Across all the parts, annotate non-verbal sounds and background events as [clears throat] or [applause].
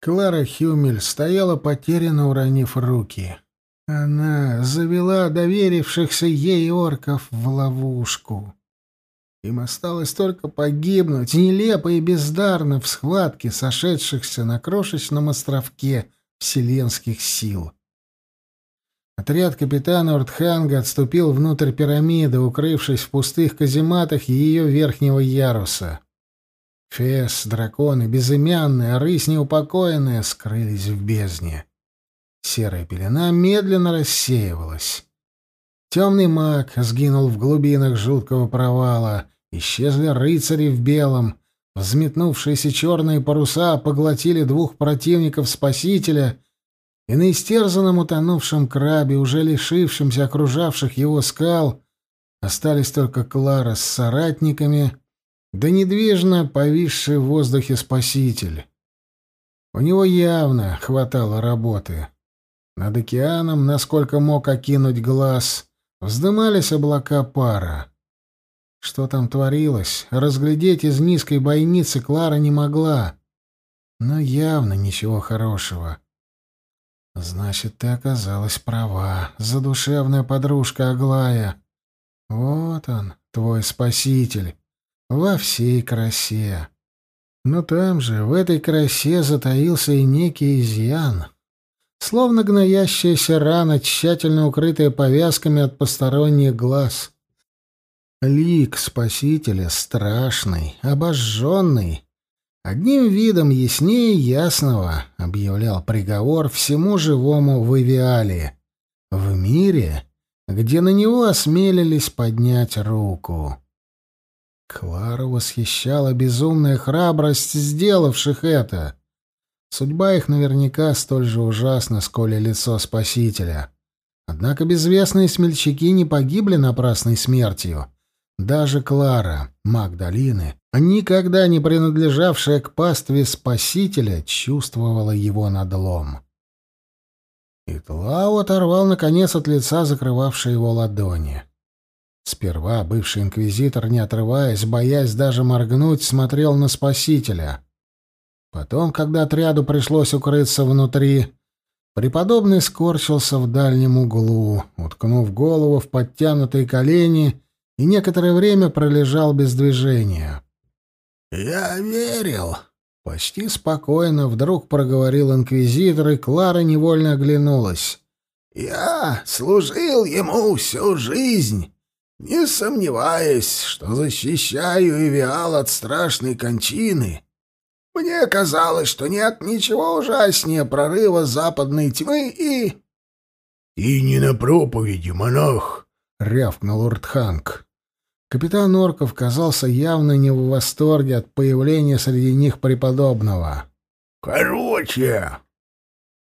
Клара Хюмель стояла потерянно, уронив руки. Она завела доверившихся ей орков в ловушку. Им осталось только погибнуть, нелепо и бездарно, в схватке сошедшихся на крошечном островке вселенских сил. Отряд капитана Уртханга отступил внутрь пирамиды, укрывшись в пустых казематах ее верхнего яруса. Фес, драконы, безымянные, рысь неупокоенная скрылись в бездне. Серая пелена медленно рассеивалась. Темный маг сгинул в глубинах жуткого провала. Исчезли рыцари в белом. Взметнувшиеся черные паруса поглотили двух противников спасителя, и на истерзанном утонувшем крабе, уже лишившемся окружавших его скал, остались только Клара с соратниками, да недвижно повисший в воздухе спаситель. У него явно хватало работы. Над океаном, насколько мог окинуть глаз, Вздымались облака пара. Что там творилось, разглядеть из низкой бойницы Клара не могла. Но явно ничего хорошего. Значит, ты оказалась права, задушевная подружка Аглая. Вот он, твой спаситель, во всей красе. Но там же, в этой красе, затаился и некий изъян — словно гноящаяся рана, тщательно укрытая повязками от посторонних глаз. Лик Спасителя страшный, обожженный. Одним видом яснее ясного объявлял приговор всему живому в Ивиале, в мире, где на него осмелились поднять руку. Клару восхищала безумная храбрость сделавших это. Судьба их наверняка столь же ужасна, сколь и лицо Спасителя. Однако безвестные смельчаки не погибли напрасной смертью. Даже Клара, Магдалины, никогда не принадлежавшая к пастве Спасителя, чувствовала его надлом. И Тлау оторвал, наконец, от лица закрывавшей его ладони. Сперва бывший инквизитор, не отрываясь, боясь даже моргнуть, смотрел на Спасителя — Потом, когда отряду пришлось укрыться внутри, преподобный скорчился в дальнем углу, уткнув голову в подтянутые колени и некоторое время пролежал без движения. «Я верил», — почти спокойно вдруг проговорил инквизитор, и Клара невольно оглянулась. «Я служил ему всю жизнь, не сомневаясь, что защищаю Ивиал от страшной кончины» Мне казалось, что нет ничего ужаснее прорыва западной тьмы и... — И не на проповеди, монах! — рявкнул Уртханг. Капитан Орков казался явно не в восторге от появления среди них преподобного. «Короче!»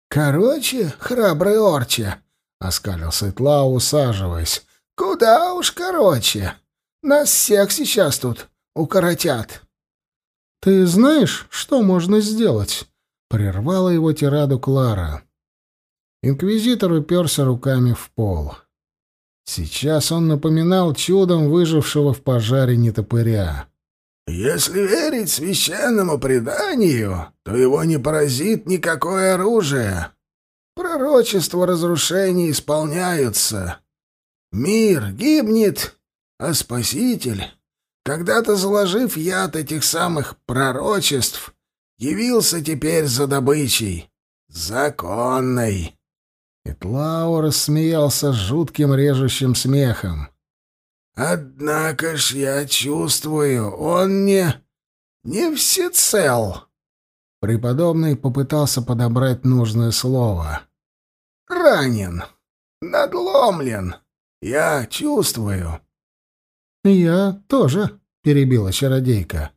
«Короче, храбрый Орче!» — оскалился Итлау, усаживаясь. «Куда уж короче! Нас всех сейчас тут укоротят!» «Ты знаешь, что можно сделать?» — прервала его тираду Клара. Инквизитор уперся руками в пол. Сейчас он напоминал чудом выжившего в пожаре нетопыря. «Если верить священному преданию, то его не поразит никакое оружие. Пророчества разрушений исполняются. Мир гибнет, а Спаситель когда-то заложив яд этих самых пророчеств, явился теперь за добычей. Законной. Итлау рассмеялся жутким режущим смехом. «Однако ж я чувствую, он не... не всецел». Преподобный попытался подобрать нужное слово. «Ранен, надломлен. Я чувствую». «Я тоже», — перебила чародейка.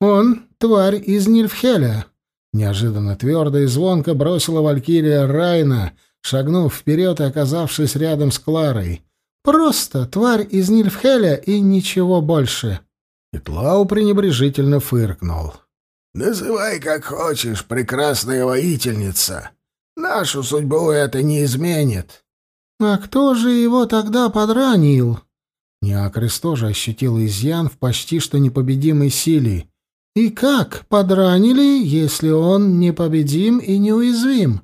«Он — тварь из Нильфхеля», — неожиданно твердо и звонко бросила Валькирия Райна, шагнув вперед и оказавшись рядом с Кларой. «Просто тварь из Нильфхеля и ничего больше». Итлау пренебрежительно фыркнул. «Называй как хочешь, прекрасная воительница. Нашу судьбу это не изменит». «А кто же его тогда подранил?» Неакрис тоже ощутил изъян в почти что непобедимой силе. И как подранили, если он непобедим и неуязвим?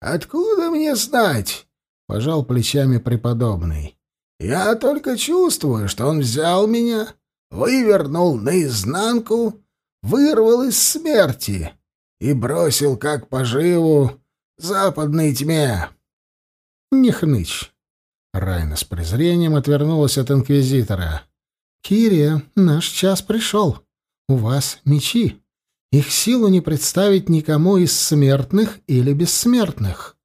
Откуда мне знать? пожал плечами преподобный. Я только чувствую, что он взял меня, вывернул наизнанку, вырвал из смерти и бросил как поживу западной тьме. Не хнычь. Райна с презрением отвернулась от инквизитора. «Кирия, наш час пришел. У вас мечи. Их силу не представить никому из смертных или бессмертных.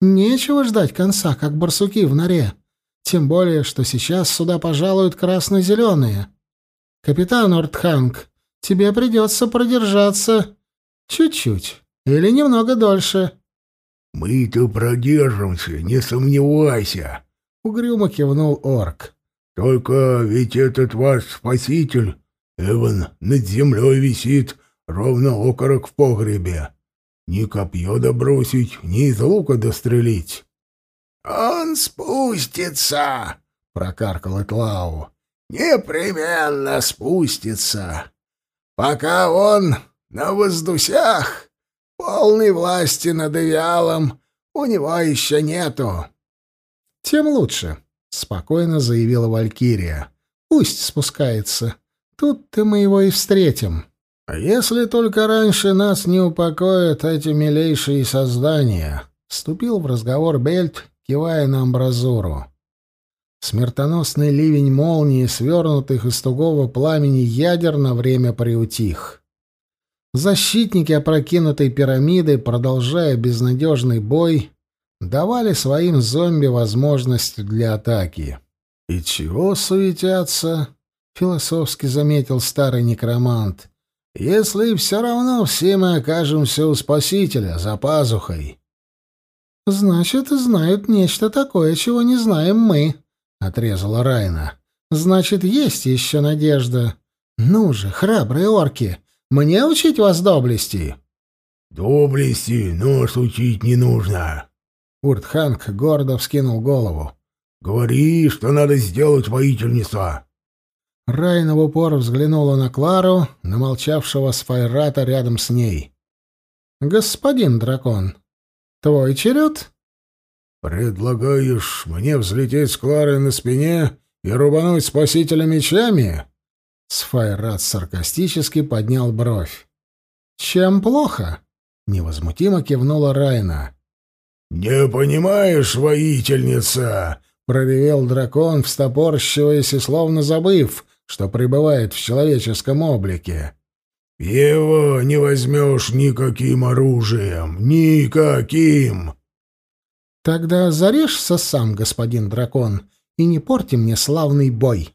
Нечего ждать конца, как барсуки в норе. Тем более, что сейчас сюда пожалуют красно-зеленые. Капитан Ортханг, тебе придется продержаться чуть-чуть или немного дольше». «Мы-то продержимся, не сомневайся», — угрюмо кивнул орк. «Только ведь этот ваш спаситель Эван над землей висит, ровно окорок в погребе. Ни копье добросить, ни из лука дострелить. — Он спустится, — прокаркал Этлау. — Непременно спустится. Пока он на воздусях, полной власти над Эвиалом, у него еще нету. — Тем лучше, — спокойно заявила Валькирия. — Пусть спускается. — Тут-то мы его и встретим. А если только раньше нас не упокоят эти милейшие создания, вступил в разговор Бельт, кивая на амбразуру. Смертоносный ливень молнии, свернутых из тугого пламени ядер, на время приутих. Защитники опрокинутой пирамиды, продолжая безнадежный бой, давали своим зомби возможность для атаки. И чего суетятся? — философски заметил старый некромант. «Если все равно все мы окажемся у Спасителя за пазухой». «Значит, знают нечто такое, чего не знаем мы», — отрезала Райна. «Значит, есть еще надежда. Ну же, храбрые орки, мне учить вас доблести?» «Доблести нас учить не нужно». Уртханг гордо вскинул голову. «Говори, что надо сделать, воительница». Райна в упор взглянула на Клару, на молчавшего Сфайрата рядом с ней. «Господин дракон, твой черед?» «Предлагаешь мне взлететь с Кларой на спине и рубануть спасителя мечами?» Сфайрат саркастически поднял бровь. «Чем плохо?» — невозмутимо кивнула Райна. «Не понимаешь, воительница!» — проревел дракон, встопорщиваясь и словно забыв, что пребывает в человеческом облике. «Его не возьмешь никаким оружием, никаким!» «Тогда зарежься сам, господин дракон, и не порти мне славный бой!»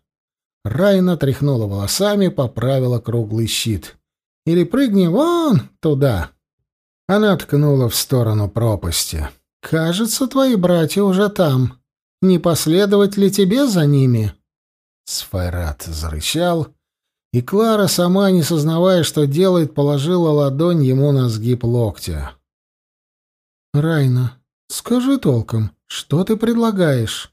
Райна тряхнула волосами, поправила круглый щит. «Или прыгни вон туда!» Она ткнула в сторону пропасти. «Кажется, твои братья уже там. Не последовать ли тебе за ними?» Сфайрат зарычал, и Клара, сама не сознавая, что делает, положила ладонь ему на сгиб локтя. «Райна, скажи толком, что ты предлагаешь?»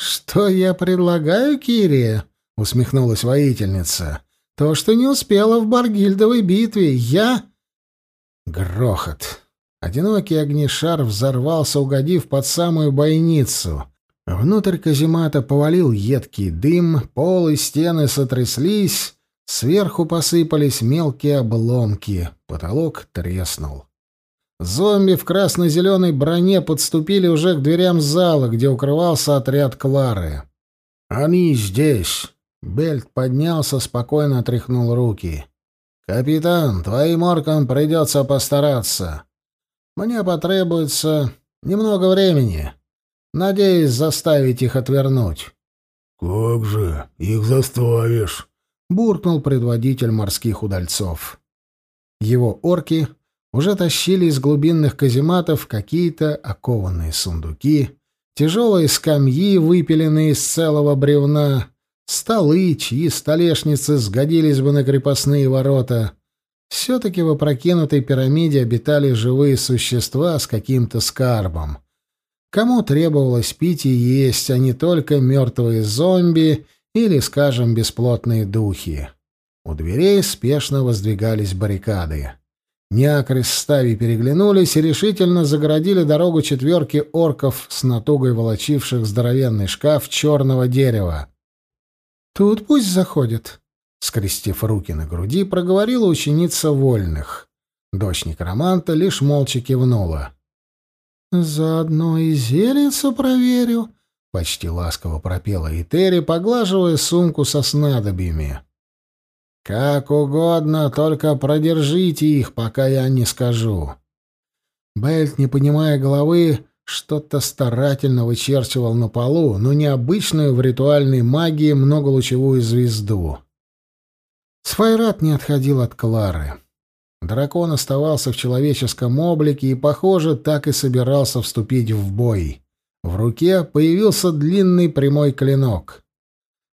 «Что я предлагаю, Кирия?» — усмехнулась воительница. «То, что не успела в Баргильдовой битве. Я...» Грохот. Одинокий огнешар взорвался, угодив под самую бойницу — Внутрь каземата повалил едкий дым, пол и стены сотряслись, сверху посыпались мелкие обломки, потолок треснул. Зомби в красно-зеленой броне подступили уже к дверям зала, где укрывался отряд Клары. «Они здесь!» Бельт поднялся, спокойно отряхнул руки. «Капитан, твоим оркам придется постараться. Мне потребуется немного времени. Надеюсь заставить их отвернуть. «Как же их заставишь?» — буркнул предводитель морских удальцов. Его орки уже тащили из глубинных казематов какие-то окованные сундуки, тяжелые скамьи, выпиленные из целого бревна, столы, чьи столешницы сгодились бы на крепостные ворота. Все-таки в опрокинутой пирамиде обитали живые существа с каким-то скарбом. Кому требовалось пить и есть, а не только мертвые зомби или, скажем, бесплотные духи. У дверей спешно воздвигались баррикады. Неакрис с Стави переглянулись и решительно загородили дорогу четверки орков с натугой волочивших здоровенный шкаф черного дерева. «Тут пусть заходит», — скрестив руки на груди, проговорила ученица вольных. Дочь некроманта лишь молча кивнула. «Заодно и зельицу проверю», — почти ласково пропела Этери, поглаживая сумку со снадобьями. «Как угодно, только продержите их, пока я не скажу». Бельт, не понимая головы, что-то старательно вычерчивал на полу, но необычную в ритуальной магии многолучевую звезду. Сфайрат не отходил от Клары. Дракон оставался в человеческом облике и, похоже, так и собирался вступить в бой. В руке появился длинный прямой клинок.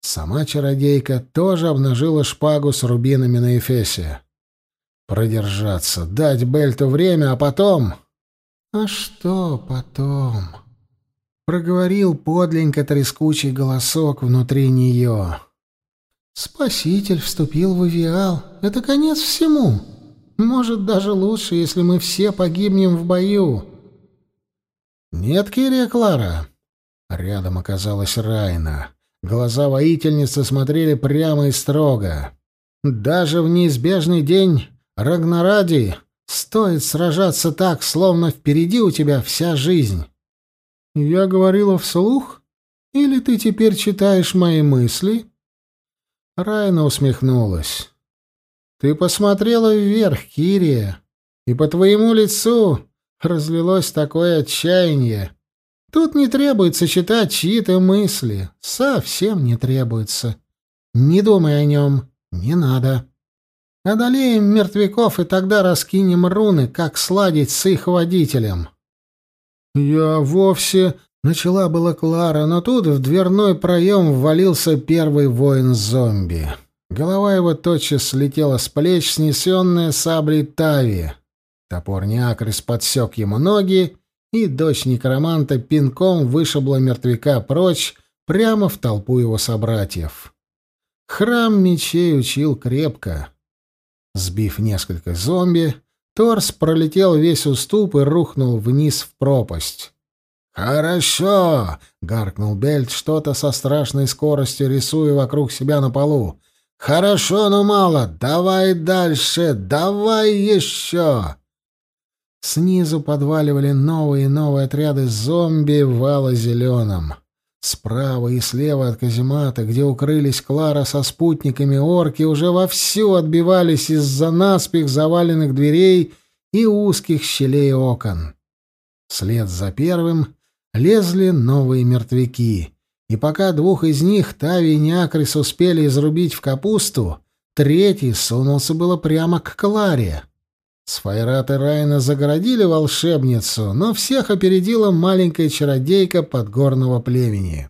Сама чародейка тоже обнажила шпагу с рубинами на эфесе. Продержаться, дать Бельту время, а потом... А что потом? Проговорил подленько трескучий голосок внутри нее. Спаситель вступил в Авиал. Это конец всему. Может, даже лучше, если мы все погибнем в бою. Нет, Кирия Клара. Рядом оказалась Райна. Глаза воительницы смотрели прямо и строго. Даже в неизбежный день Рагнаради стоит сражаться так, словно впереди у тебя вся жизнь. Я говорила вслух? Или ты теперь читаешь мои мысли? Райна усмехнулась. Ты посмотрела вверх, Кирия, и по твоему лицу разлилось такое отчаяние, Тут не требуется читать чьи-то мысли. Совсем не требуется. Не думай о нем. Не надо. Одолеем мертвяков и тогда раскинем руны, как сладить с их водителем. Я вовсе... Начала была Клара, но тут в дверной проем ввалился первый воин-зомби. Голова его тотчас слетела с плеч, снесенная саблей Тави. Топор Неакрис подсек ему ноги, и дочь некроманта пинком вышибла мертвяка прочь прямо в толпу его собратьев. Храм мечей учил крепко. Сбив несколько зомби, Торс пролетел весь уступ и рухнул вниз в пропасть. «Хорошо!» — гаркнул Бельт, что-то со страшной скоростью рисуя вокруг себя на полу. «Хорошо, но мало! Давай дальше! Давай еще!» Снизу подваливали новые и новые отряды зомби в вало-зеленом. Справа и слева от каземата, где укрылись Клара со спутниками, орки уже вовсю отбивались из-за наспех заваленных дверей и узких щелей окон. Вслед за первым лезли новые мертвяки, и пока двух из них Тави и Неакрис успели изрубить в капусту, третий сунулся было прямо к Кларе. Сфайрат и Райна загородили волшебницу, но всех опередила маленькая чародейка подгорного племени.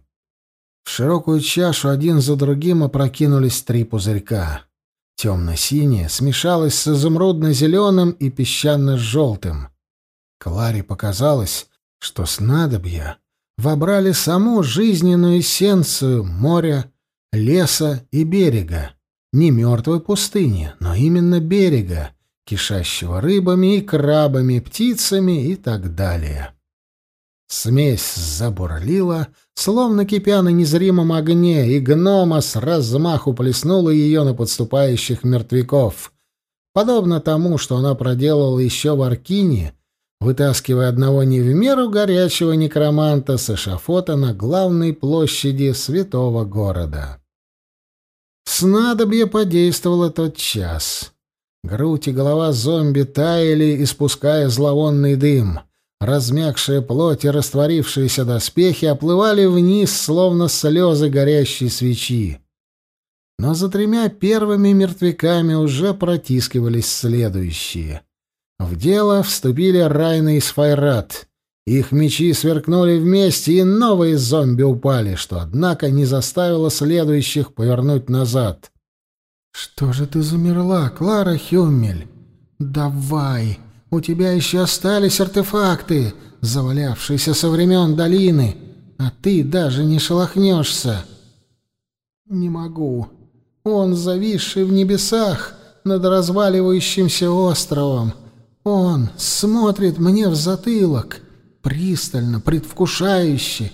В широкую чашу один за другим опрокинулись три пузырька. Темно-синее смешалось с изумрудно-зеленым и песчано-желтым. Кларе показалось, что снадобья вобрали саму жизненную эссенцию моря, леса и берега. Не мертвой пустыни, но именно берега, кишащего рыбами и крабами, птицами и так далее. Смесь забурлила, словно кипя на незримом огне, и гнома с размаху плеснула ее на подступающих мертвяков, подобно тому, что она проделала еще в Аркине, вытаскивая одного не в меру горячего некроманта с эшафота на главной площади святого города. Снадобье подействовало тот час. Грудь и голова зомби таяли, испуская зловонный дым. Размягшая плоть и растворившиеся доспехи оплывали вниз, словно слезы горящей свечи. Но за тремя первыми мертвяками уже протискивались следующие. В дело вступили Райна и Сфайрат. Их мечи сверкнули вместе, и новые зомби упали, что, однако, не заставило следующих повернуть назад. «Что же ты замерла, Клара Хюммель? Давай, у тебя еще остались артефакты, завалявшиеся со времен долины, а ты даже не шелохнешься». «Не могу. Он, зависший в небесах над разваливающимся островом. Он смотрит мне в затылок, пристально, предвкушающе.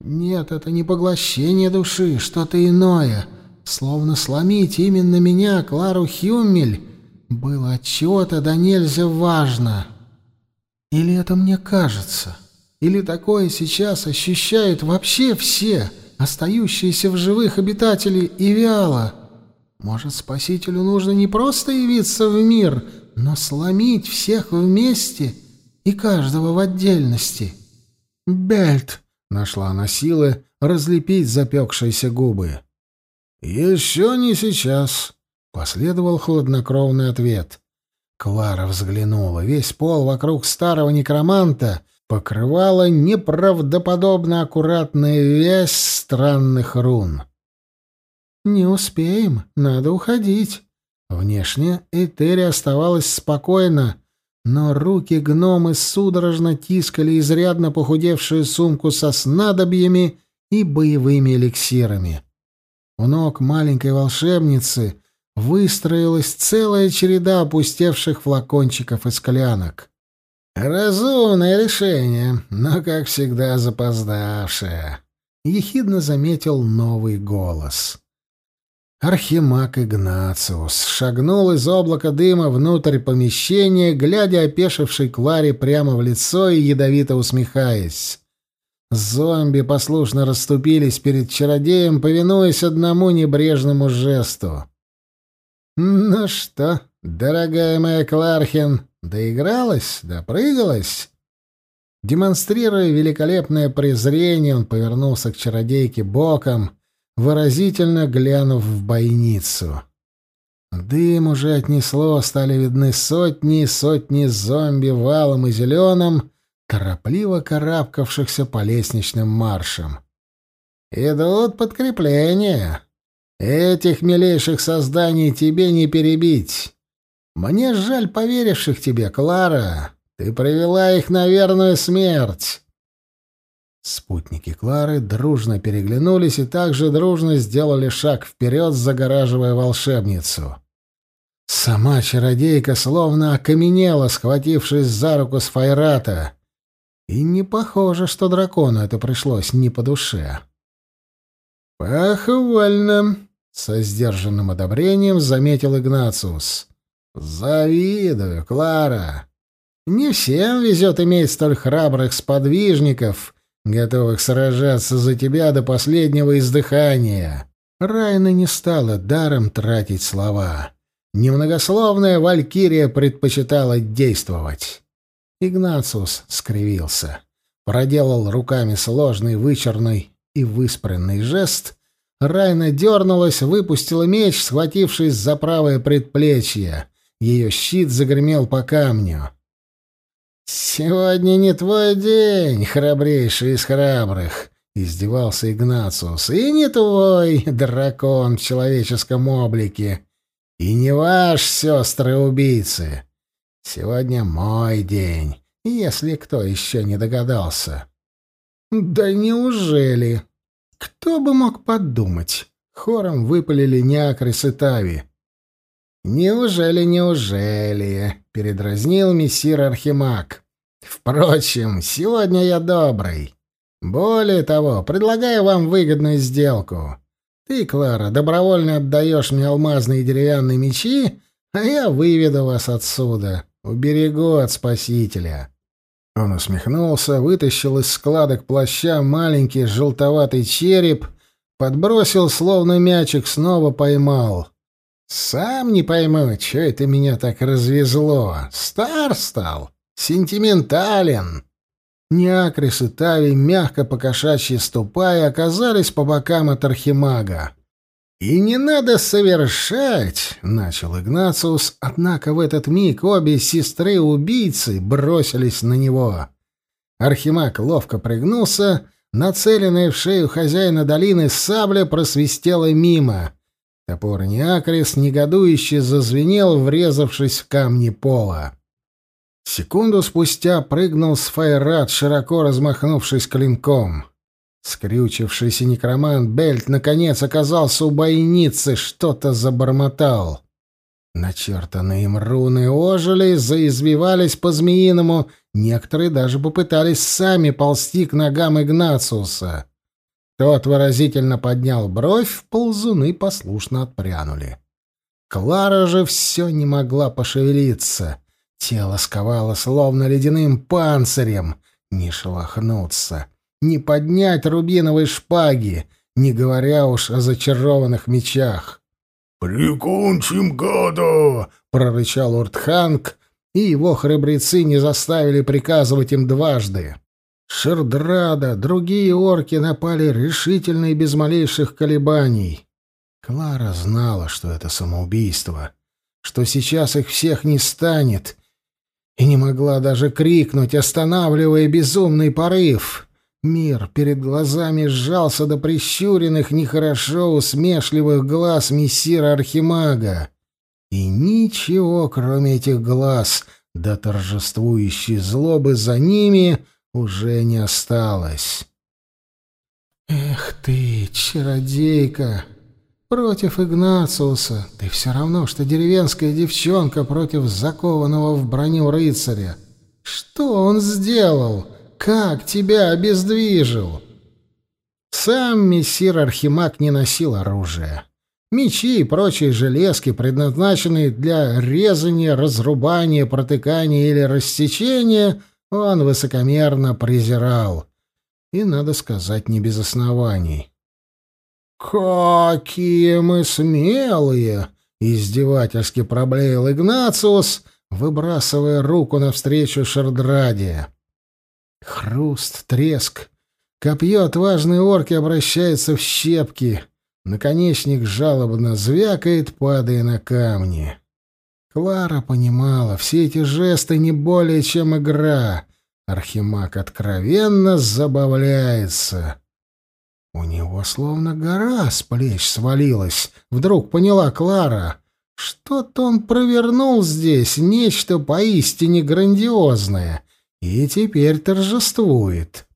Нет, это не поглощение души, что-то иное. Словно сломить именно меня, Клару Хюммель, было отчего-то да нельзя важно. Или это мне кажется? Или такое сейчас ощущают вообще все, остающиеся в живых обитатели Ивиала? Может, Спасителю нужно не просто явиться в мир, но сломить всех вместе и каждого в отдельности? «Бельт!» — нашла она силы разлепить запекшиеся губы. «Еще не сейчас», — последовал хладнокровный ответ. Клара взглянула. Весь пол вокруг старого некроманта покрывала неправдоподобно аккуратная вязь странных рун. «Не успеем, надо уходить». Внешне Этери оставалась спокойна, но руки гномы судорожно тискали изрядно похудевшую сумку со снадобьями и боевыми эликсирами. У ног маленькой волшебницы выстроилась целая череда опустевших флакончиков и склянок. «Разумное решение, но, как всегда, запоздавшее», — ехидно заметил новый голос. Архимаг Игнациус шагнул из облака дыма внутрь помещения, глядя опешившей Кларе прямо в лицо и ядовито усмехаясь. Зомби послушно расступились перед чародеем, повинуясь одному небрежному жесту. «Ну что, дорогая моя Клархин, доигралась, допрыгалась?» Демонстрируя великолепное презрение, он повернулся к чародейке боком, выразительно глянув в бойницу. Дым уже отнесло, стали видны сотни и сотни зомби валом и зеленым, торопливо карабкавшихся по лестничным маршам. «Идут подкрепления. Этих милейших созданий тебе не перебить. Мне жаль поверивших тебе, Клара. Ты привела их на верную смерть». Спутники Клары дружно переглянулись и также дружно сделали шаг вперед, загораживая волшебницу. Сама чародейка словно окаменела, схватившись за руку с Файрата. И не похоже, что дракону это пришлось не по душе. «Похвально!» — со сдержанным одобрением заметил Игнациус. «Завидую, Клара. Не всем везет иметь столь храбрых сподвижников, готовых сражаться за тебя до последнего издыхания». Райна не стала даром тратить слова. Немногословная валькирия предпочитала действовать. Игнациус скривился, проделал руками сложный, вычерный и выспренный жест. Райна дернулась, выпустила меч, схватившись за правое предплечье. Ее щит загремел по камню. «Сегодня не твой день, храбрейший из храбрых», — издевался Игнациус. «И не твой, дракон в человеческом облике, и не ваш, сестры-убийцы. Сегодня мой день, если кто еще не догадался». «Да неужели?» «Кто бы мог подумать?» Хором выпалили Неакрис и Тави. «Неужели, неужели?» — передразнил мессир Архимаг. «Впрочем, сегодня я добрый. Более того, предлагаю вам выгодную сделку. Ты, Клара, добровольно отдаешь мне алмазные деревянные мечи, а я выведу вас отсюда, уберегу от спасителя». Он усмехнулся, вытащил из складок плаща маленький желтоватый череп, подбросил, словно мячик, снова поймал. Сам не пойму, что это меня так развезло. Стар стал, сентиментален. Неакрис и Тави, мягко покошачьи ступая, оказались по бокам от архимага. «И не надо совершать!» — начал Игнациус, однако в этот миг обе сестры-убийцы бросились на него. Архимаг ловко пригнулся, нацеленная в шею хозяина долины сабля просвистела мимо — Топор Неакрис негодующе зазвенел, врезавшись в камни пола. Секунду спустя прыгнул с Файрат, широко размахнувшись клинком. Скрючившийся некромант Бельт наконец оказался у бойницы, что-то забормотал. Начертанные им руны ожили, заизвивались по-змеиному, некоторые даже попытались сами ползти к ногам Игнациуса. Тот выразительно поднял бровь, ползуны послушно отпрянули. Клара же все не могла пошевелиться. Тело сковало словно ледяным панцирем. Не шелохнуться, не поднять рубиновой шпаги, не говоря уж о зачарованных мечах. «Прикончим гада!» — прорычал Уртханг, и его храбрецы не заставили приказывать им дважды. Шердрада, другие орки напали решительно и без малейших колебаний. Клара знала, что это самоубийство, что сейчас их всех не станет, и не могла даже крикнуть, останавливая безумный порыв. Мир перед глазами сжался до прищуренных, нехорошо усмешливых глаз мессира Архимага. И ничего, кроме этих глаз, до торжествующей злобы за ними, уже не осталось. «Эх ты, чародейка! Против Игнациуса ты все равно, что деревенская девчонка против закованного в броню рыцаря. Что он сделал?» Как тебя обездвижил? Сам мессир Архимаг не носил оружия. Мечи и прочие железки, предназначенные для резания, разрубания, протыкания или рассечения, он высокомерно презирал. И, надо сказать, не без оснований. «Какие мы смелые!» — издевательски проблеял Игнациус, выбрасывая руку навстречу Шардраде. Хруст, треск. Копье отважной орки обращается в щепки. Наконечник жалобно звякает, падая на камни. Клара понимала, все эти жесты не более чем игра. Архимаг откровенно забавляется. У него словно гора с плеч свалилась. Вдруг поняла Клара. Что-то он провернул здесь, нечто поистине грандиозное и теперь торжествует.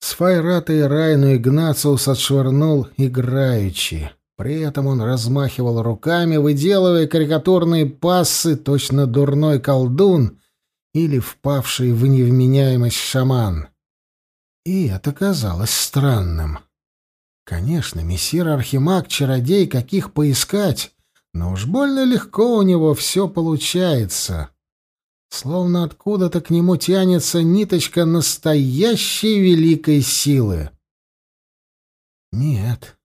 С Файрата и Райну Игнациус отшвырнул играючи. При этом он размахивал руками, выделывая карикатурные пассы, точно дурной колдун или впавший в невменяемость шаман. И это казалось странным. Конечно, мессир Архимаг — чародей, каких поискать, но уж больно легко у него все получается. Словно откуда-то к нему тянется ниточка настоящей великой силы. Нет,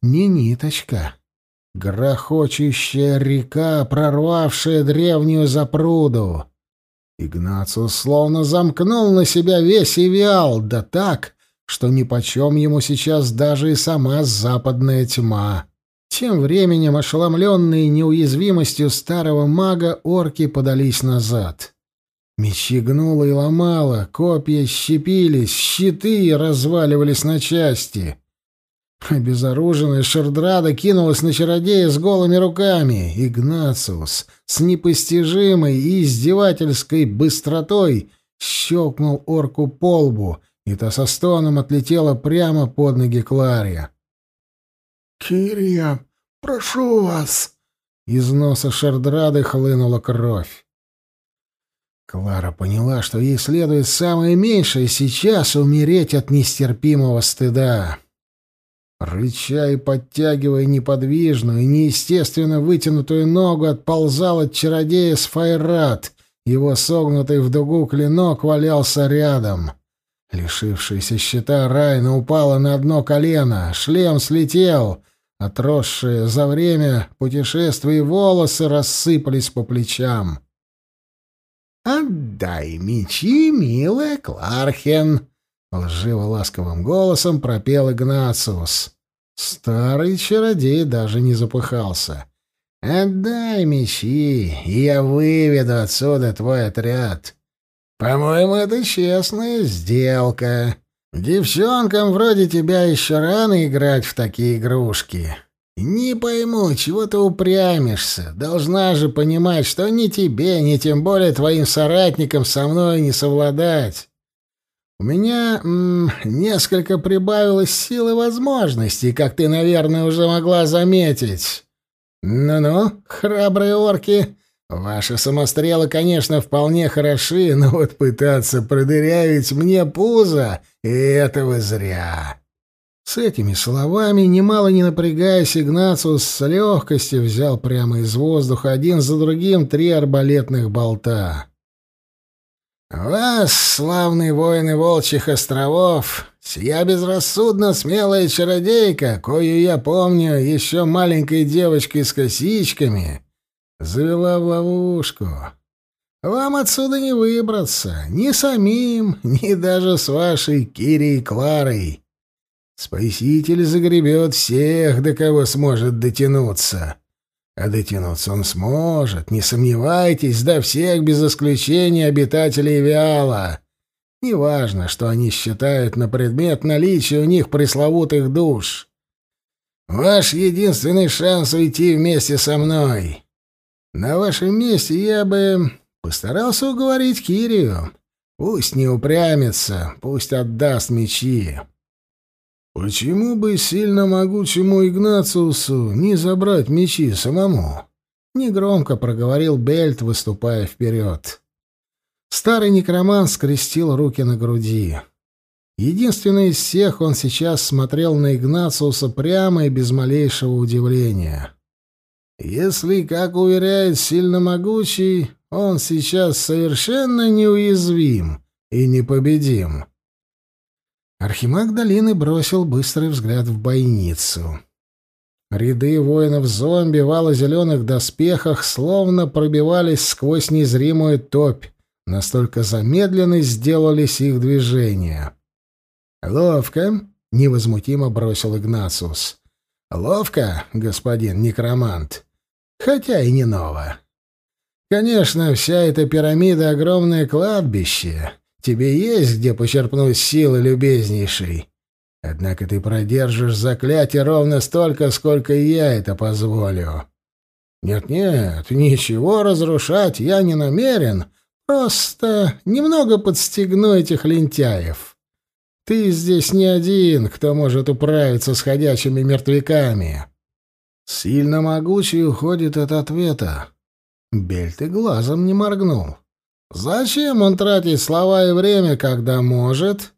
не ниточка. Грохочущая река, прорвавшая древнюю запруду. Игнациус словно замкнул на себя весь Ивиал, да так, что нипочем ему сейчас даже и сама западная тьма. Тем временем, ошеломленные неуязвимостью старого мага, орки подались назад. Мечи гнуло и ломало, копья щепились, щиты разваливались на части. Обезоруженная Шердрада кинулась на чародея с голыми руками. Игнациус с непостижимой и издевательской быстротой щелкнул орку по лбу, и та со стоном отлетела прямо под ноги Кларе. «Кирия, прошу вас!» Из носа Шердрады хлынула кровь. Клара поняла, что ей следует самое меньшее сейчас умереть от нестерпимого стыда. Рыча и подтягивая неподвижную и неестественно вытянутую ногу, отползал от чародея Сфайрат. Его согнутый в дугу клинок валялся рядом. Лишившаяся щита Райна упала на одно колено, шлем слетел, отросшие за время путешествий волосы рассыпались по плечам. «Отдай мечи, милая Клархен!» — лживо-ласковым голосом пропел Игнациус. Старый чародей даже не запыхался. «Отдай мечи, и я выведу отсюда твой отряд. По-моему, это честная сделка. Девчонкам вроде тебя еще рано играть в такие игрушки. «Не пойму, чего ты упрямишься? Должна же понимать, что ни тебе, ни тем более твоим соратникам со мной не совладать. У меня м, несколько прибавилось сил и возможностей, как ты, наверное, уже могла заметить. Ну-ну, храбрые орки, ваши самострелы, конечно, вполне хороши, но вот пытаться продырявить мне пузо — этого зря. С этими словами, немало не напрягаясь, Игнациус с легкостью взял прямо из воздуха один за другим три арбалетных болта. «Вас, славные воины Волчьих островов, сия безрассудно смелая чародейка, кою я помню еще маленькой девочкой с косичками, завела в ловушку. Вам отсюда не выбраться, ни самим, ни даже с вашей Кирей Кларой. Спаситель загребет всех, до кого сможет дотянуться». А дотянуться он сможет, не сомневайтесь, до всех без исключения обитателей Виала. Неважно, что они считают на предмет наличия у них пресловутых душ. Ваш единственный шанс уйти вместе со мной. На вашем месте я бы постарался уговорить Кирию. Пусть не упрямится, пусть отдаст мечи. «Почему бы сильно могучему Игнациусу не забрать мечи самому?» — негромко проговорил Бельт, выступая вперед. Старый некроман скрестил руки на груди. Единственный из всех он сейчас смотрел на Игнациуса прямо и без малейшего удивления. Если, как уверяет сильно могучий, он сейчас совершенно неуязвим и непобедим, Архимаг долины бросил быстрый взгляд в бойницу. Ряды воинов-зомби в ало-зеленых доспехах словно пробивались сквозь незримую топь, настолько замедлены сделались их движения. «Ловко», — невозмутимо бросил Игнациус. «Ловко, господин некромант, хотя и не ново. Конечно, вся эта пирамида — огромное кладбище, Тебе есть где почерпнуть силы, любезнейший. Однако ты продержишь заклятие ровно столько, сколько я это позволю. Нет-нет, ничего разрушать я не намерен. Просто немного подстегну этих лентяев. Ты здесь не один, кто может управиться с ходячими мертвяками. Сильно могучий уходит от ответа. Бельт и глазом не моргнул. Зачем он тратить слова и время, когда может?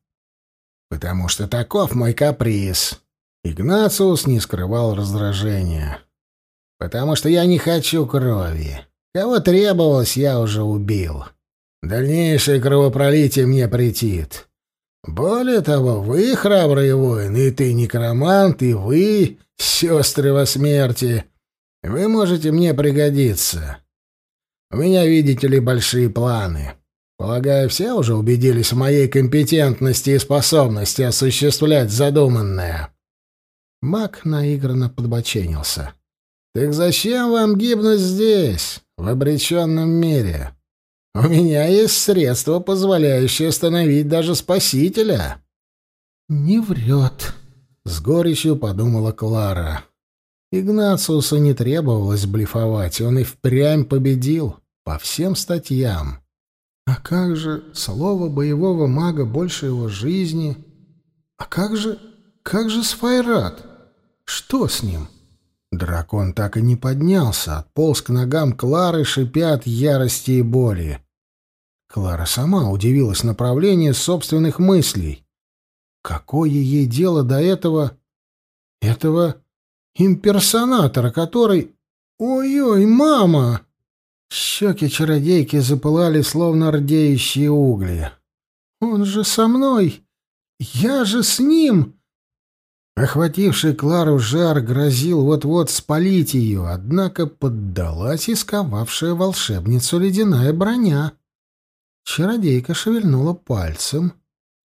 Потому что таков мой каприз. Игнациус не скрывал раздражения. Потому что я не хочу крови. Кого требовалось, я уже убил. Дальнейшее кровопролитие мне претит. Более того, вы, храбрые воины, и ты, некромант, и вы, сестры во смерти, вы можете мне пригодиться. У меня, видите ли, большие планы. Полагаю, все уже убедились в моей компетентности и способности осуществлять задуманное. Мак наигранно подбоченился. «Так зачем вам гибнуть здесь, в обреченном мире? У меня есть средства, позволяющие остановить даже Спасителя». «Не врет», — с горечью подумала Клара. Игнациусу не требовалось блефовать, он и впрямь победил. По всем статьям. А как же слово боевого мага больше его жизни? А как же... как же Сфайрат? Что с ним? Дракон так и не поднялся, отполз к ногам Клары, шипя от ярости и боли. Клара сама удивилась направлению собственных мыслей. Какое ей дело до этого... этого имперсонатора, который... Ой-ой, мама! Щеки чародейки запылали, словно рдеющие угли. «Он же со мной! Я же с ним!» Охвативший Клару жар грозил вот-вот спалить ее, однако поддалась исковавшая волшебницу ледяная броня. Чародейка шевельнула пальцем,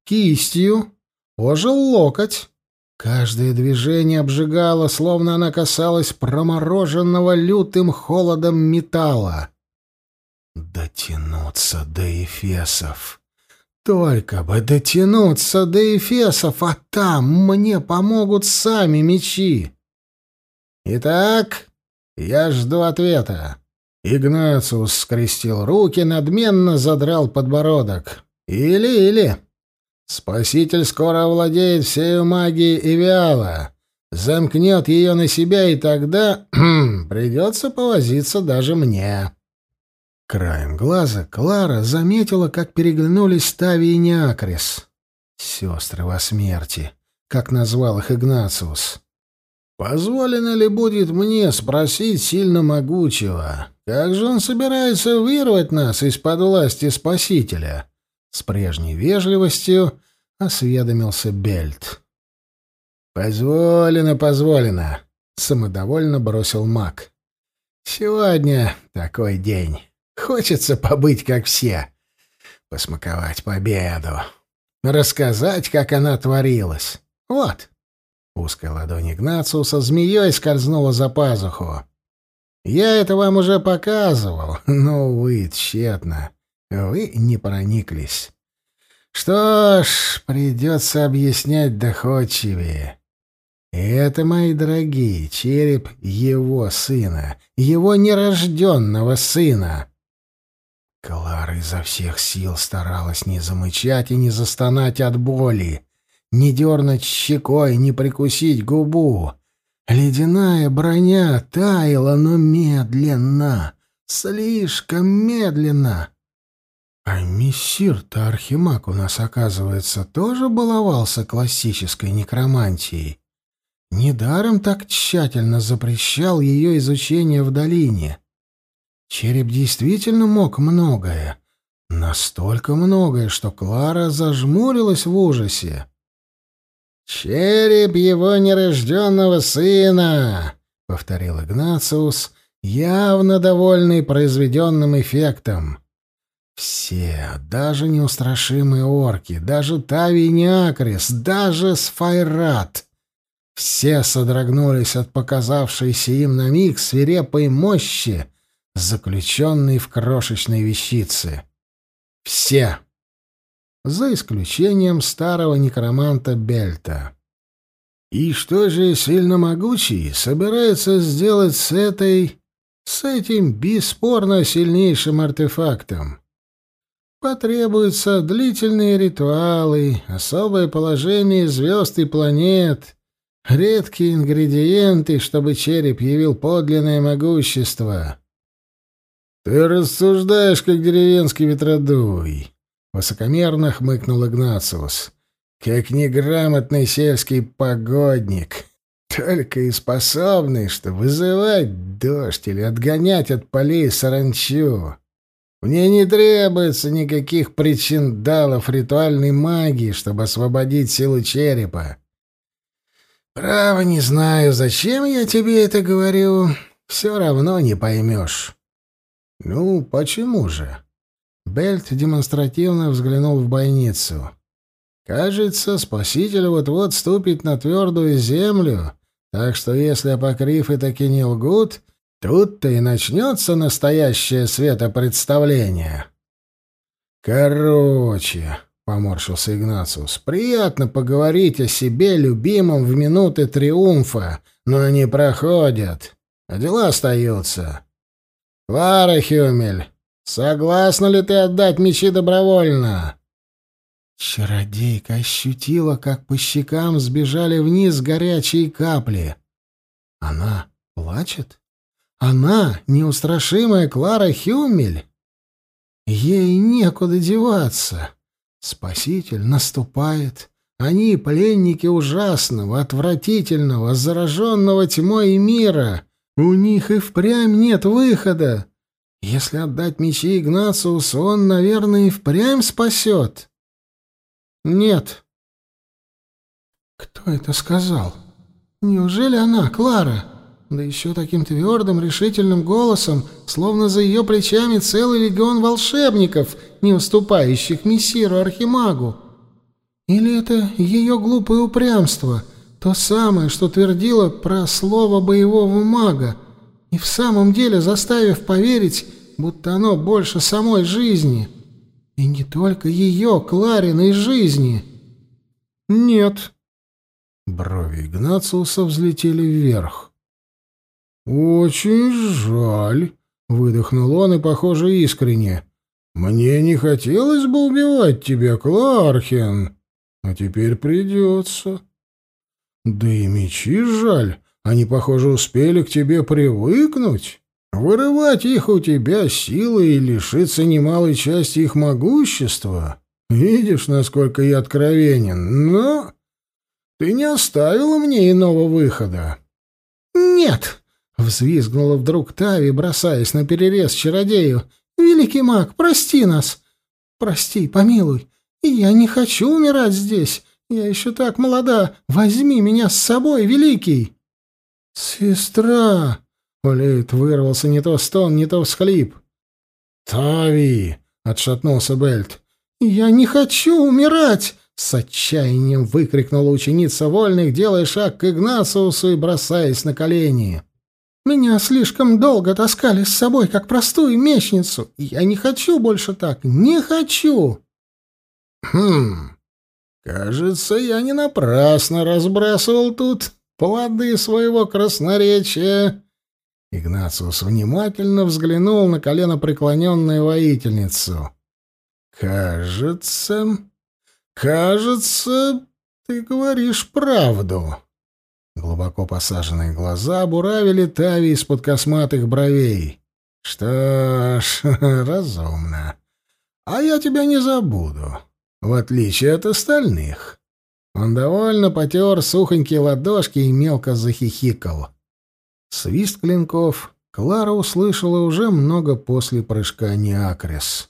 кистью, ожил локоть. Каждое движение обжигало, словно она касалась промороженного лютым холодом металла. Дотянуться до Эфесов. Только бы дотянуться до Эфесов, а там мне помогут сами мечи. Итак, я жду ответа. Игнациус скрестил руки, надменно задрал подбородок. Или-или. Спаситель скоро овладеет всею магией Эвиала, замкнет ее на себя, и тогда [clears throat] придется повозиться даже мне». Краем глаза Клара заметила, как переглянулись Тави и Неакрис. «Сестры во смерти», как назвал их Игнациус. «Позволено ли будет мне спросить сильно могучего, как же он собирается вырвать нас из-под власти Спасителя?» С прежней вежливостью осведомился Бельт. «Позволено, позволено», — самодовольно бросил маг. «Сегодня такой день. Хочется побыть как все, посмаковать победу, рассказать, как она творилась. Вот». Узкая ладонь Игнациуса змеей скользнула за пазуху. «Я это вам уже показывал, но, увы, тщетно. Вы не прониклись. Что ж, придется объяснять доходчивее. Это, мои дорогие, череп его сына, его нерожденного сына». Клара изо всех сил старалась не замычать и не застонать от боли, не дернуть щекой, не прикусить губу. Ледяная броня таяла, но медленно, слишком медленно. А мессир-то Архимаг у нас, оказывается, тоже баловался классической некромантией. Недаром так тщательно запрещал ее изучение в долине. Череп действительно мог многое. Настолько многое, что Клара зажмурилась в ужасе. «Череп его нерожденного сына!» — повторил Игнациус, явно довольный произведенным эффектом. Все, даже неустрашимые орки, даже Тави Неакрис, даже Сфайрат, все содрогнулись от показавшейся им на миг свирепой мощи, заключенной в крошечной вещице. Все за исключением старого некроманта Бельта. И что же сильно могучий собирается сделать с этой... с этим бесспорно сильнейшим артефактом? Потребуются длительные ритуалы, особое положение звезд и планет, редкие ингредиенты, чтобы череп явил подлинное могущество. «Ты рассуждаешь, как деревенский ветродуй», Высокомерно хмыкнул Игнациус. Как неграмотный сельский погодник. Только и способный, что вызывать дождь или отгонять от полей саранчу. Мне не требуется никаких причин далов ритуальной магии, чтобы освободить силу черепа. Право не знаю, зачем я тебе это говорю. Все равно не поймешь. Ну, почему же? Бельт демонстративно взглянул в бойницу. «Кажется, спаситель вот-вот ступит на твердую землю, так что если апокрифы таки не лгут, тут-то и начнется настоящее светопредставление». «Короче», — поморщился Игнациус, — «приятно поговорить о себе, любимом, в минуты триумфа, но они проходят, а дела остаются. Клара Хюмель, Согласна ли ты отдать мечи добровольно?» Чародейка ощутила, как по щекам сбежали вниз горячие капли. Она плачет? Она неустрашимая Клара Хюмель? Ей некуда деваться. Спаситель наступает. Они пленники ужасного, отвратительного, зараженного тьмой мира. У них и впрямь нет выхода. Если отдать мечи Игнациусу, он, наверное, и впрямь спасет. Нет. Кто это сказал? Неужели она, Клара? Да еще таким твердым, решительным голосом, словно за ее плечами целый легион волшебников, не уступающих мессиру Архимагу. Или это ее глупое упрямство, то самое, что твердило про слово боевого мага, и в самом деле заставив поверить, будто оно больше самой жизни. И не только ее, Клариной жизни. Нет. Брови Игнациуса взлетели вверх. «Очень жаль», — выдохнул он и, похоже, искренне. «Мне не хотелось бы убивать тебя, Клархен». А теперь придется. Да и мечи жаль. Они, похоже, успели к тебе привыкнуть. Вырывать их у тебя силой и лишиться немалой части их могущества. Видишь, насколько я откровенен. Но ты не оставила мне иного выхода. Нет, взвизгнула вдруг Тави, бросаясь на перерез чародею. Великий маг, прости нас. Прости, помилуй. Я не хочу умирать здесь. Я еще так молода. Возьми меня с собой, великий. Сестра, Улейт вырвался не то стон, не то всхлип. «Тави!» — отшатнулся Бельт. «Я не хочу умирать!» — с отчаянием выкрикнула ученица вольных, делая шаг к Игнациусу и бросаясь на колени. «Меня слишком долго таскали с собой, как простую мечницу. Я не хочу больше так, не хочу!» «Хм, кажется, я не напрасно разбрасывал тут плоды своего красноречия». Игнациус внимательно взглянул на колено преклоненную воительницу. «Кажется... кажется, ты говоришь правду». Глубоко посаженные глаза обуравили Тави из-под косматых бровей. «Что ж, [laughs] разумно. А я тебя не забуду, в отличие от остальных». Он довольно потер сухонькие ладошки и мелко захихикал. Свист клинков Клара услышала уже много после прыжка Неакрис.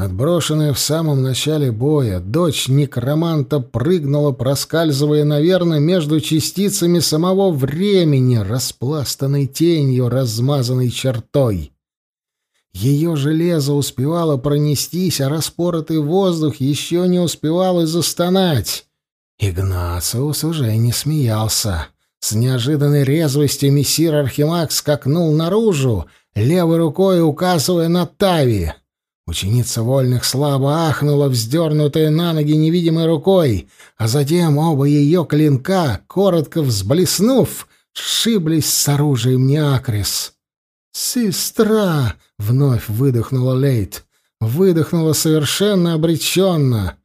Отброшенная в самом начале боя, дочь некроманта прыгнула, проскальзывая, наверное, между частицами самого времени, распластанной тенью, размазанной чертой. Ее железо успевало пронестись, а распоротый воздух еще не успевал и застонать. Игнациус уже не смеялся. С неожиданной резвостью мессир Архимаг скакнул наружу, левой рукой указывая на Тави. Ученица вольных слабо ахнула, вздернутая на ноги невидимой рукой, а затем оба ее клинка, коротко взблеснув, сшиблись с оружием Неакрис. «Сестра!» — вновь выдохнула Лейт. Выдохнула совершенно обреченно.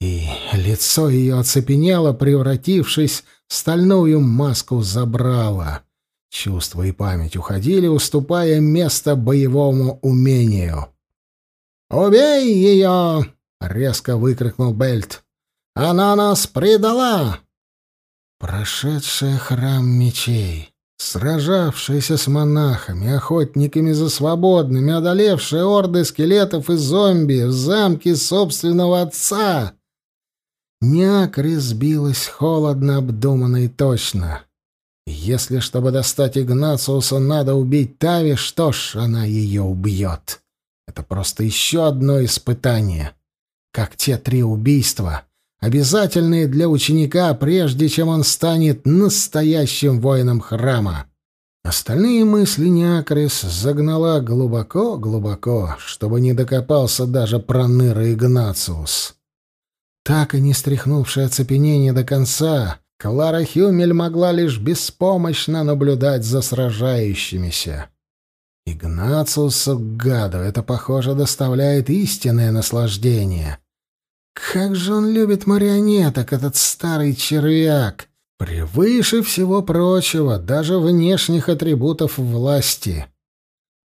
И лицо ее оцепенело, превратившись в стальную маску забрала. Чувства и память уходили, уступая место боевому умению. «Убей ее!» — резко выкрикнул Бельт. «Она нас предала!» Прошедшая храм мечей, сражавшаяся с монахами, охотниками за свободными, одолевшая орды скелетов и зомби в замке собственного отца. Някри сбилась холодно, обдуманно и точно. Если, чтобы достать Игнациуса, надо убить Тави, что ж, она ее убьет. Это просто еще одно испытание. Как те три убийства, обязательные для ученика, прежде чем он станет настоящим воином храма. Остальные мысли Неакрис загнала глубоко-глубоко, чтобы не докопался даже проныра Игнациус. Так и не стряхнувшая оцепенение до конца, Клара Хюмель могла лишь беспомощно наблюдать за сражающимися. Игнациусу, гаду, это, похоже, доставляет истинное наслаждение. Как же он любит марионеток, этот старый червяк! Превыше всего прочего, даже внешних атрибутов власти.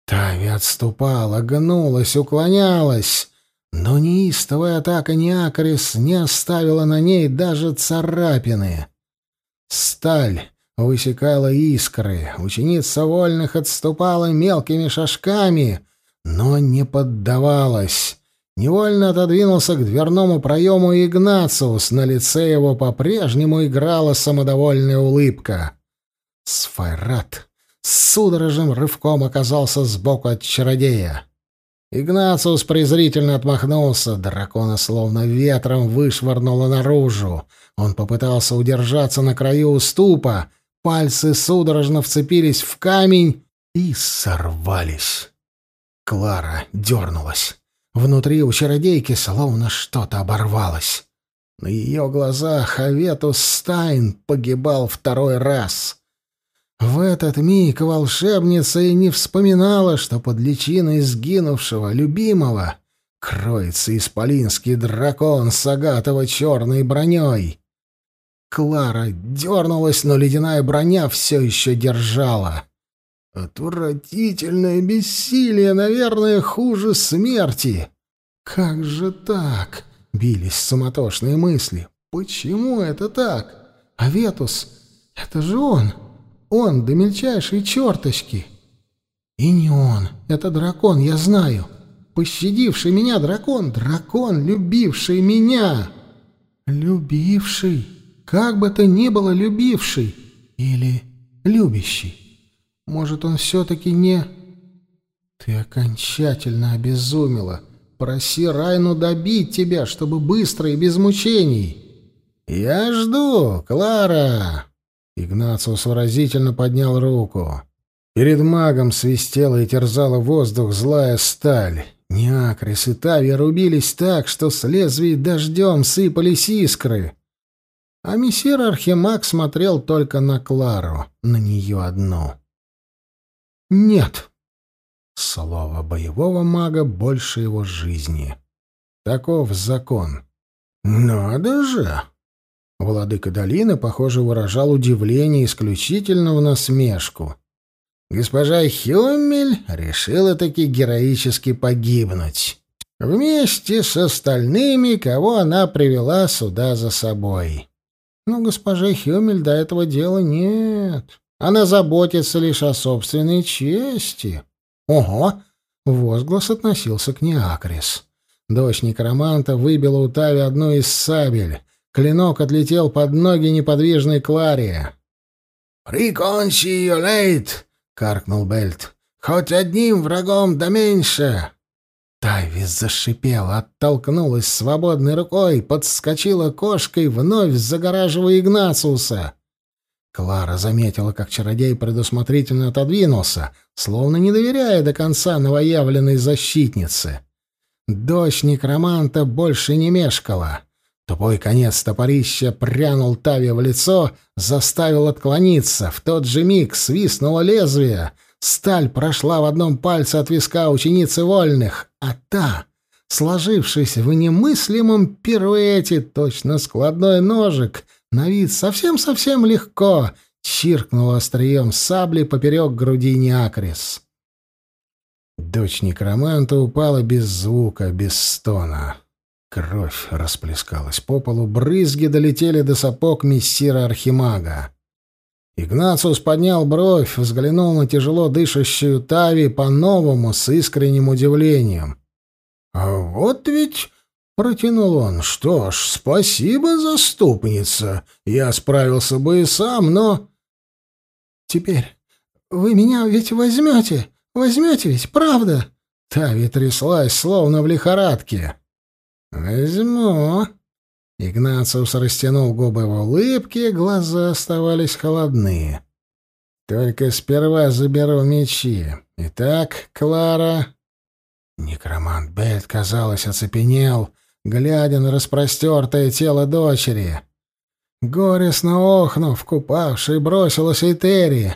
Тави отступала, гнулась, уклонялась, но неистовая атака Неакрис не оставила на ней даже царапины. Сталь высекала искры, ученица вольных отступала мелкими шажками, но не поддавалась. Невольно отодвинулся к дверному проему Игнациус, на лице его по-прежнему играла самодовольная улыбка. Сфайрат с судорожным рывком оказался сбоку от чародея. Игнациус презрительно отмахнулся, дракона словно ветром вышвырнуло наружу. Он попытался удержаться на краю уступа, Пальцы судорожно вцепились в камень и сорвались. Клара дернулась. Внутри у чародейки словно что-то оборвалось. На ее глазах Аветус Стайн погибал второй раз. В этот миг волшебница и не вспоминала, что под личиной сгинувшего, любимого, Кроется исполинский дракон с агатово-черной броней. Клара дернулась, но ледяная броня все еще держала. Отвратительное бессилие, наверное, хуже смерти. Как же так? Бились суматошные мысли. Почему это так? А Ветус, это же он. Он до мельчайшей черточки. И не он. Это дракон, я знаю. Пощадивший меня дракон. Дракон, любивший меня. Любивший. Как бы то ни было любивший. Или любящий. Может, он все-таки не... Ты окончательно обезумела. Проси Райну добить тебя, чтобы быстро и без мучений. Я жду, Клара. Игнациус выразительно поднял руку. Перед магом свистела и терзала воздух злая сталь. Неакрис и Тави рубились так, что с лезвий дождем сыпались искры. А мессир Архимаг смотрел только на Клару, на нее одну. «Нет!» Слово боевого мага больше его жизни. Таков закон. «Надо же!» Владыка долины, похоже, выражал удивление исключительно в насмешку. Госпожа Хюмель решила таки героически погибнуть. Вместе с остальными, кого она привела сюда за собой. Но госпожа Хюмель до этого дела нет. Она заботится лишь о собственной чести. Ого! Возглас относился к Неакрис. Дочь некроманта выбила у Тави одну из сабель. Клинок отлетел под ноги неподвижной Кларе. «Прикончи ее, Лейт!» — каркнул Бельт. «Хоть одним врагом да меньше!» Тайвис зашипела, оттолкнулась свободной рукой, подскочила кошкой, вновь загораживая Игнациуса. Клара заметила, как чародей предусмотрительно отодвинулся, словно не доверяя до конца новоявленной защитнице. Дочь некроманта больше не мешкала. Тупой конец топорища прянул Тави в лицо, заставил отклониться. В тот же миг свистнуло лезвие. Сталь прошла в одном пальце от виска ученицы вольных, а та, сложившись в немыслимом пируэте, точно складной ножик — на вид совсем-совсем легко, чиркнул острием сабли поперек груди Неакрис. Дочь некроманта упала без звука, без стона. Кровь расплескалась по полу, брызги долетели до сапог мессира Архимага. Игнациус поднял бровь, взглянул на тяжело дышащую Тави по-новому, с искренним удивлением. «А вот ведь Протянул он. «Что ж, спасибо, заступница. Я справился бы и сам, но...» «Теперь вы меня ведь возьмете? Возьмете ведь, правда?» Тави тряслась, словно в лихорадке. «Возьму». Игнациус растянул губы в улыбке, глаза оставались холодные. «Только сперва заберу мечи. Итак, Клара...» Некромант Бет, казалось, оцепенел, глядя на распростертое тело дочери. Горестно охнув, купавший бросилась Этери.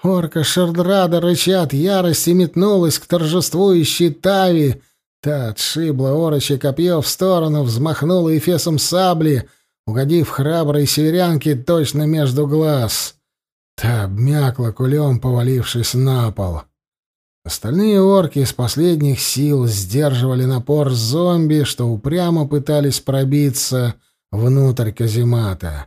Орка Шердрада, рыча от ярости, метнулась к торжествующей Тави. Та отшибла орочье копье в сторону, взмахнула эфесом сабли, угодив храброй северянке точно между глаз. Та обмякла кулем, повалившись на пол. Остальные орки из последних сил сдерживали напор зомби, что упрямо пытались пробиться внутрь каземата.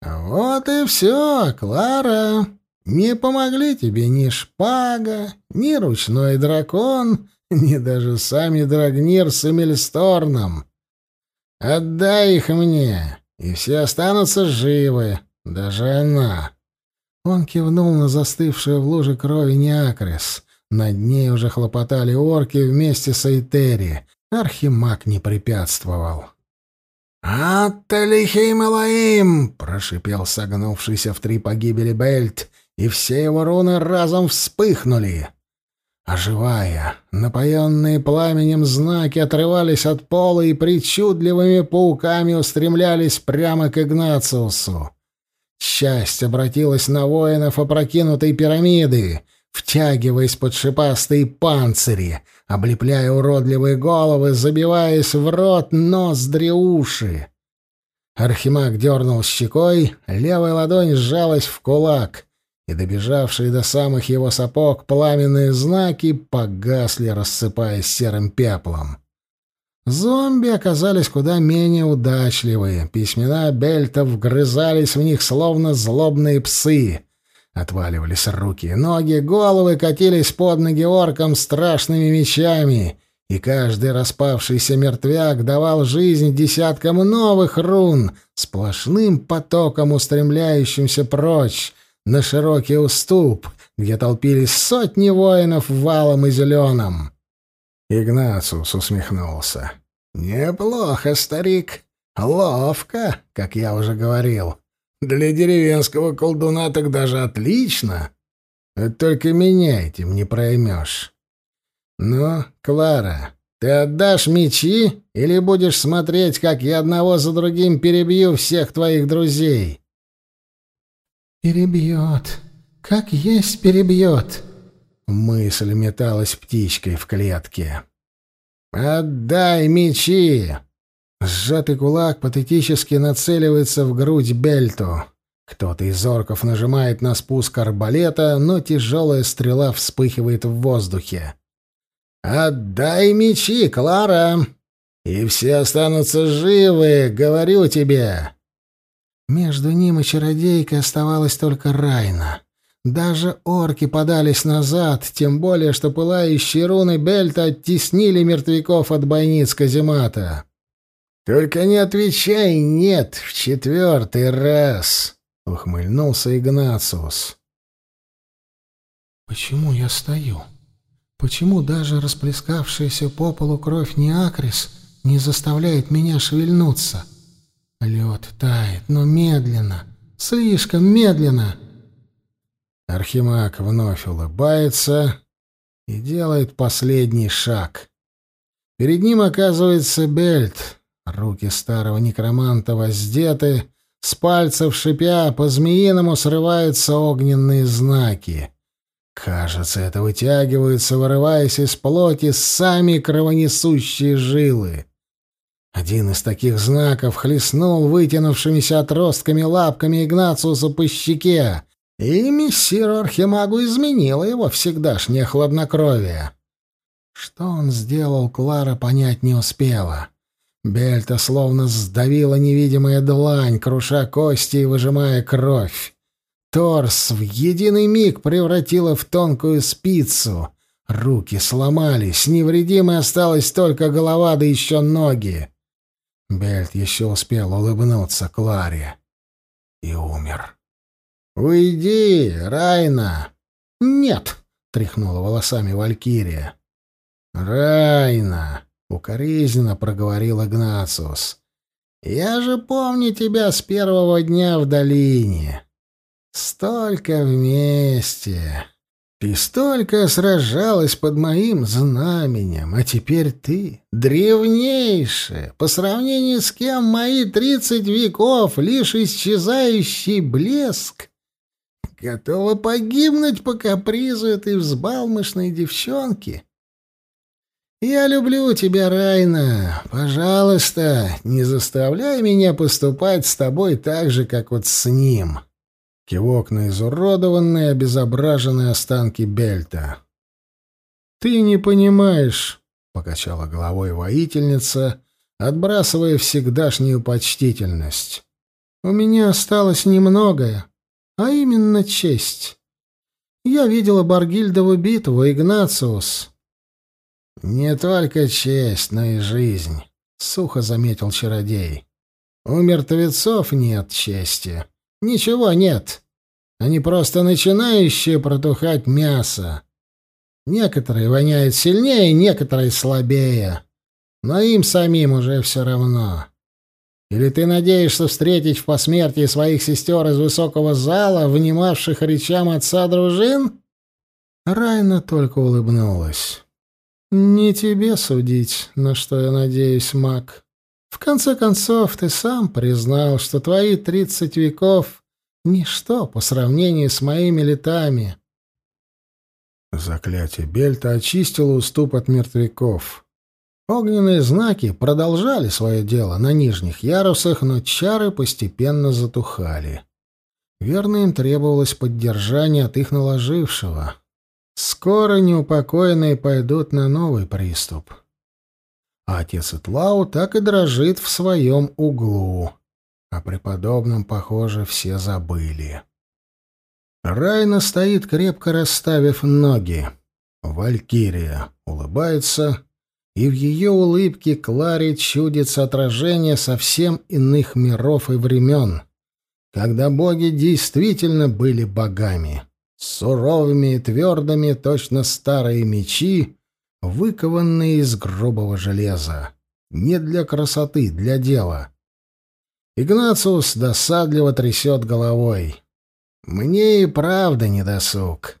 «Вот и все, Клара. Не помогли тебе ни шпага, ни ручной дракон, ни даже сами Драгнир с Эмильсторном. Отдай их мне, и все останутся живы, даже она». Он кивнул на застывшую в луже крови Неакрис — над ней уже хлопотали орки вместе с Эйтери. Архимаг не препятствовал. «Атталихей Малаим!» — прошипел согнувшийся в три погибели Бельт, и все его руны разом вспыхнули. Оживая, напоенные пламенем знаки отрывались от пола и причудливыми пауками устремлялись прямо к Игнациусу. Счастье обратилось на воинов опрокинутой пирамиды. втягиваясь под шипастые панцири, облепляя уродливые головы, забиваясь в рот, ноздри, уши. Архимаг дернул щекой, левая ладонь сжалась в кулак, и добежавшие до самых его сапог пламенные знаки погасли, рассыпаясь серым пеплом. Зомби оказались куда менее удачливые. Письмена Бельта вгрызались в них, словно злобные псы. Отваливались руки ноги, головы катились под ноги оркам страшными мечами, и каждый распавшийся мертвяк давал жизнь десяткам новых рун, сплошным потоком устремляющимся прочь, на широкий уступ, где толпились сотни воинов валом и зеленым. Игнациус усмехнулся. «Неплохо, старик. Ловко, как я уже говорил. Для деревенского колдуна так даже отлично. только меня этим не проймешь. Ну, Клара, ты отдашь мечи или будешь смотреть, как я одного за другим перебью всех твоих друзей?» «Перебьет. Как есть перебьет». Мысль металась птичкой в клетке. «Отдай мечи!» Сжатый кулак патетически нацеливается в грудь Бельту. Кто-то из орков нажимает на спуск арбалета, но тяжелая стрела вспыхивает в воздухе. «Отдай мечи, Клара! И все останутся живы, говорю тебе!» Между ним и чародейкой оставалась только Райна. Даже орки подались назад, тем более, что пылающие руны Бельта оттеснили мертвяков от бойниц каземата. «Только не отвечай «нет» в четвертый раз», — ухмыльнулся Игнациус. «Почему я стою? Почему даже расплескавшаяся по полу кровь Неакрис не заставляет меня шевельнуться? Лед тает, но медленно, слишком медленно». Архимаг вновь улыбается и делает последний шаг. Перед ним оказывается Бельт. Руки старого некроманта воздеты, с пальцев шипя, по-змеиному срываются огненные знаки. Кажется, это вытягиваются, вырываясь из плоти, сами кровонесущие жилы. Один из таких знаков хлестнул вытянувшимися отростками лапками Игнациуса по щеке, и мессиру Архимагу изменило его всегдашнее хладнокровие. Что он сделал, Клара понять не успела. Бельта словно сдавила невидимая длань, круша кости и выжимая кровь. Торс в единый миг превратила в тонкую спицу. Руки сломались, невредимой осталась только голова, да еще ноги. Бельт еще успел улыбнуться Кларе. И умер. «Уйди, Райна!» «Нет!» — тряхнула волосами Валькирия. «Райна!» — укоризненно проговорил Игнациус. «Я же помню тебя с первого дня в долине. Столько вместе. Ты столько сражалась под моим знаменем, а теперь ты, древнейшая, по сравнению с кем мои тридцать веков, лишь исчезающий блеск, готова погибнуть по капризу этой взбалмошной девчонки. Я люблю тебя, Райна. Пожалуйста, не заставляй меня поступать с тобой так же, как вот с ним. Кивок на изуродованные, обезображенные останки Бельта. Ты не понимаешь, покачала головой воительница, отбрасывая всегдашнюю почтительность. У меня осталось немногое а именно честь. Я видела Баргильдову битву, Игнациус. «Не только честь, но и жизнь», — сухо заметил чародей. «У мертвецов нет чести. Ничего нет. Они просто начинающие протухать мясо. Некоторые воняют сильнее, некоторые слабее. Но им самим уже все равно. Или ты надеешься встретить в посмертии своих сестер из высокого зала, внимавших речам отца дружин?» Райна только улыбнулась. «Не тебе судить, на что я надеюсь, маг. В конце концов, ты сам признал, что твои тридцать веков — ничто по сравнению с моими летами. Заклятие Бельта очистило уступ от мертвяков. Огненные знаки продолжали свое дело на нижних ярусах, но чары постепенно затухали. Верно, им требовалось поддержание от их наложившего. Скоро неупокоенные пойдут на новый приступ. А отец Итлау так и дрожит в своем углу. О преподобном, похоже, все забыли. Райна стоит, крепко расставив ноги. Валькирия улыбается, и в ее улыбке Кларе чудится отражение совсем иных миров и времен, когда боги действительно были богами, суровыми и твердыми, точно старые мечи, выкованные из грубого железа. Не для красоты, для дела. Игнациус досадливо трясет головой. «Мне и правда не досуг.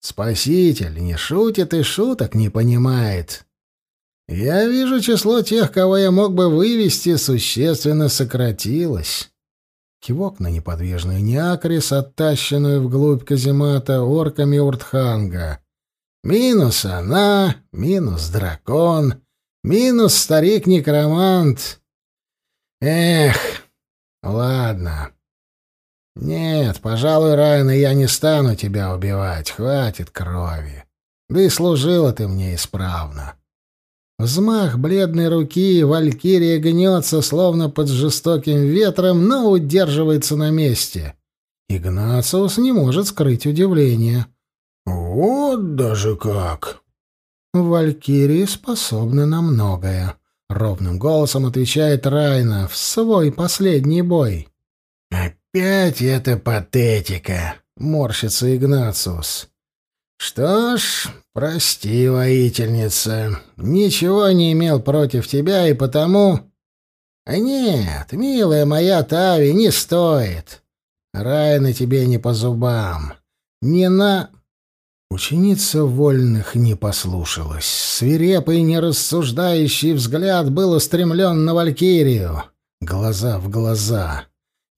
Спаситель не шутит и шуток не понимает. Я вижу, число тех, кого я мог бы вывести, существенно сократилось». Кивок на неподвижную Неакрис, оттащенную вглубь каземата орками Уртханга. Минус она, минус дракон, минус старик-некромант. Эх, ладно. Нет, пожалуй, Райана, я не стану тебя убивать, хватит крови. Да и служила ты мне исправно. Взмах бледной руки, валькирия гнется, словно под жестоким ветром, но удерживается на месте. Игнациус не может скрыть удивление. «Вот даже как!» «Валькирии способны на многое», — ровным голосом отвечает Райна в свой последний бой. «Опять эта патетика!» — морщится Игнациус. «Что ж, прости, воительница, ничего не имел против тебя, и потому...» «Нет, милая моя Тави, не стоит. Райна тебе не по зубам. Не на...» Ученица вольных не послушалась. Свирепый, нерассуждающий взгляд был устремлен на Валькирию. Глаза в глаза.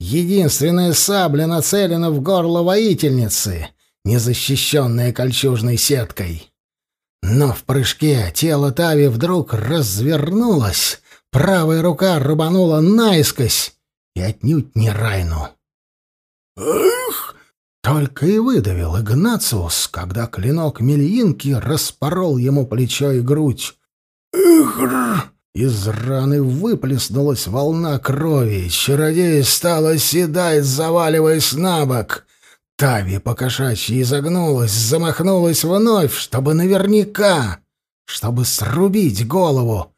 Единственная сабля нацелена в горло воительницы, незащищенная кольчужной сеткой. Но в прыжке тело Тави вдруг развернулось, правая рука рубанула наискось и отнюдь не Райну. «Эх!» Только и выдавил Игнациус, когда клинок Мельинки распорол ему плечо и грудь. «Игр!» Из раны выплеснулась волна крови, чародей стал оседать, заваливаясь на бок. Тави покошачьи изогнулась, замахнулась вновь, чтобы наверняка, чтобы срубить голову.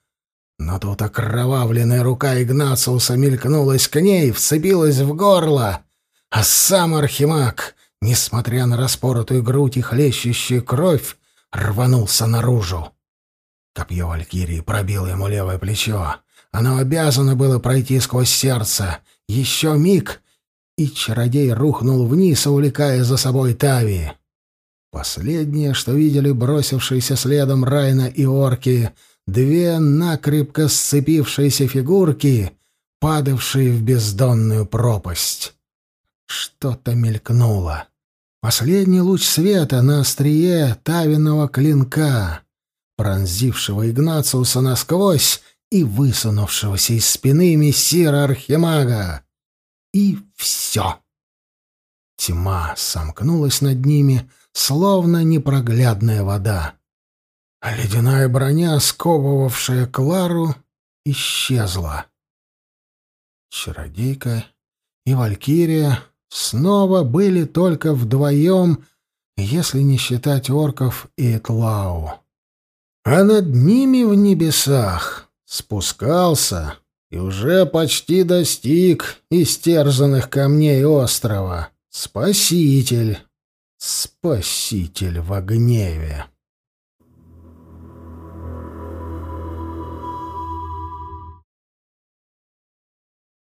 Но тут окровавленная рука Игнациуса мелькнулась к ней, вцепилась в горло, а сам Архимаг несмотря на распоротую грудь и хлещущую кровь, рванулся наружу. Копье Валькирии пробило ему левое плечо. Оно обязано было пройти сквозь сердце. Еще миг, и чародей рухнул вниз, увлекая за собой Тави. Последнее, что видели бросившиеся следом Райна и орки, две накрепко сцепившиеся фигурки, падавшие в бездонную пропасть. Что-то мелькнуло. Последний луч света на острие тавиного клинка, пронзившего Игнациуса насквозь и высунувшегося из спины мессира Архимага. И все. Тьма сомкнулась над ними, словно непроглядная вода. А ледяная броня, сковывавшая Клару, исчезла. Чародейка и Валькирия снова были только вдвоем, если не считать орков и Этлау. А над ними в небесах спускался и уже почти достиг истерзанных камней острова. Спаситель, спаситель в гневе.